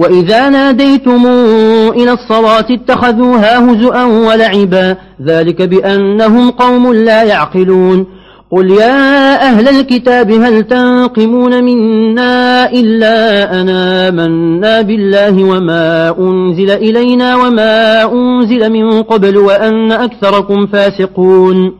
وإذا ناديتم إلى الصلاة اتخذوها هزؤا ولعبا ذلك بأنهم قوم لا يعقلون قل يا أهل الكتاب هل تنقمون منا إلا أنا منا بالله وما أنزل إلينا وما أنزل من قبل وأن أكثركم فاسقون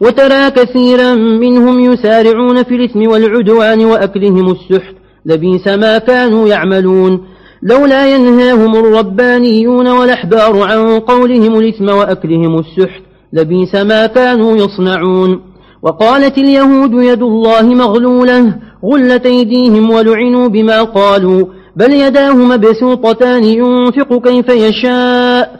وترى كثيرا منهم يسارعون في الإثم والعدوان وأكلهم السحت لبيس ما كانوا يعملون. لولا ينهاهم الربانيون والأحبار عن قولهم الإثم وأكلهم السحت لبيس ما كانوا يصنعون. وقالت اليهود يد الله مغلولة غلت أيديهم ولعنوا بما قالوا بل يداه مبسوطتان ينفق كيف يشاء.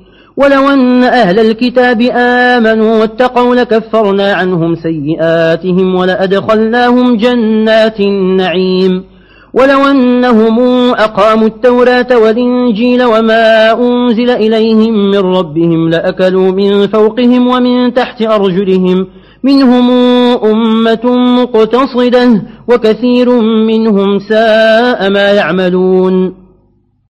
ولو أن أهل الكتاب آمنوا واتقوا لكفرنا عنهم سيئاتهم ولأدخلناهم جنات النعيم. ولو أنهم أقاموا التوراة والإنجيل وما أنزل إليهم من ربهم لأكلوا من فوقهم ومن تحت أرجلهم. منهم أمة مقتصدة وكثير منهم ساء ما يعملون.